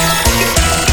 Yeah.